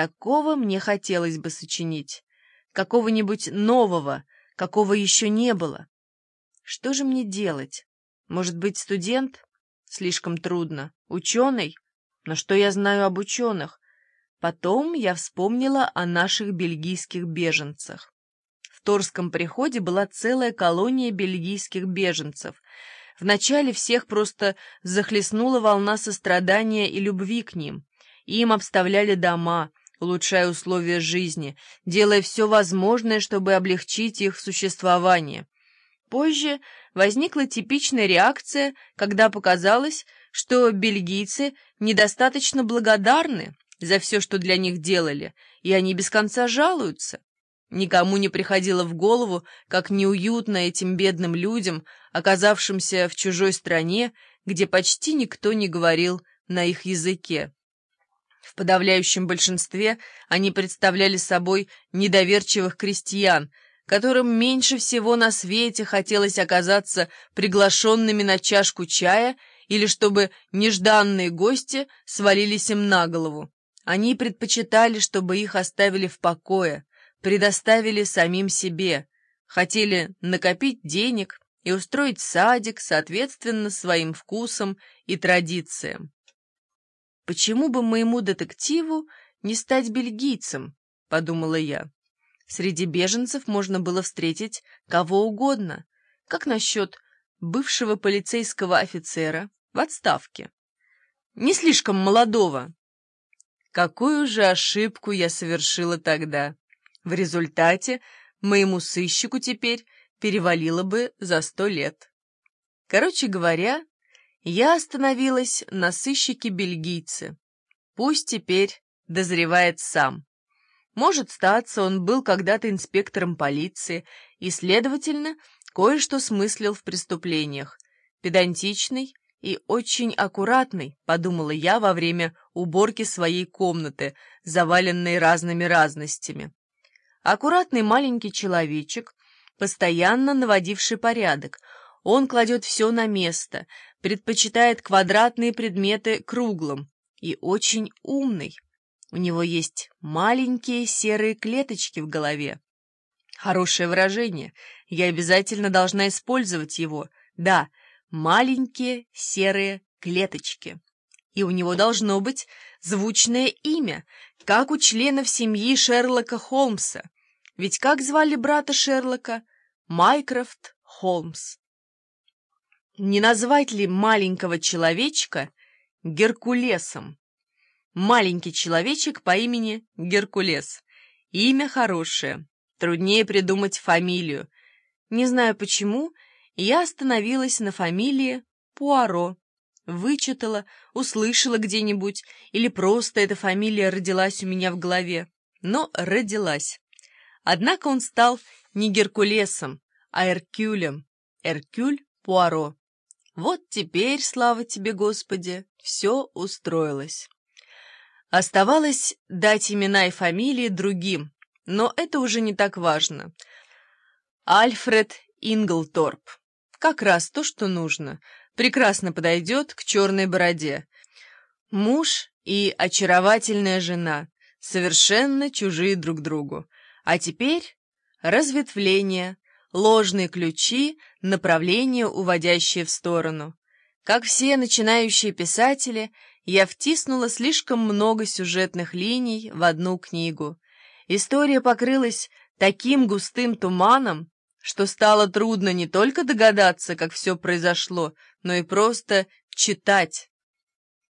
Такого мне хотелось бы сочинить. Какого-нибудь нового, какого еще не было. Что же мне делать? Может быть, студент? Слишком трудно. Ученый? Но что я знаю об ученых? Потом я вспомнила о наших бельгийских беженцах. В Торском приходе была целая колония бельгийских беженцев. Вначале всех просто захлестнула волна сострадания и любви к ним. Им обставляли дома, улучшая условия жизни, делая все возможное, чтобы облегчить их существование. Позже возникла типичная реакция, когда показалось, что бельгийцы недостаточно благодарны за все, что для них делали, и они без конца жалуются. Никому не приходило в голову, как неуютно этим бедным людям, оказавшимся в чужой стране, где почти никто не говорил на их языке. В подавляющем большинстве они представляли собой недоверчивых крестьян, которым меньше всего на свете хотелось оказаться приглашенными на чашку чая или чтобы нежданные гости свалились им на голову. Они предпочитали, чтобы их оставили в покое, предоставили самим себе, хотели накопить денег и устроить садик соответственно своим вкусам и традициям. «Почему бы моему детективу не стать бельгийцем?» — подумала я. Среди беженцев можно было встретить кого угодно. Как насчет бывшего полицейского офицера в отставке? Не слишком молодого. Какую же ошибку я совершила тогда? В результате моему сыщику теперь перевалило бы за сто лет. Короче говоря, я остановилась на сыщике-бельгийце. Пусть теперь дозревает сам. Может, статься, он был когда-то инспектором полиции и, следовательно, кое-что смыслил в преступлениях. Педантичный и очень аккуратный, подумала я во время уборки своей комнаты, заваленной разными разностями. Аккуратный маленький человечек, постоянно наводивший порядок. Он кладет все на место, предпочитает квадратные предметы круглым и очень умный. У него есть маленькие серые клеточки в голове. Хорошее выражение. Я обязательно должна использовать его. Да, маленькие серые клеточки. И у него должно быть звучное имя, как у членов семьи Шерлока Холмса. Ведь как звали брата Шерлока? Майкрофт Холмс. Не назвать ли маленького человечка Геркулесом? Маленький человечек по имени Геркулес. Имя хорошее. Труднее придумать фамилию. Не знаю почему, я остановилась на фамилии Пуаро. Вычитала, услышала где-нибудь, или просто эта фамилия родилась у меня в голове. Но родилась. Однако он стал не Геркулесом, а Эркюлем. Эркюль Пуаро. Вот теперь, слава тебе, Господи, все устроилось. Оставалось дать имена и фамилии другим, но это уже не так важно. Альфред Инглторп. Как раз то, что нужно. Прекрасно подойдет к черной бороде. Муж и очаровательная жена, совершенно чужие друг другу. А теперь разветвление, ложные ключи, направление, уводящее в сторону. Как все начинающие писатели, я втиснула слишком много сюжетных линий в одну книгу. История покрылась таким густым туманом, что стало трудно не только догадаться, как все произошло, но и просто читать.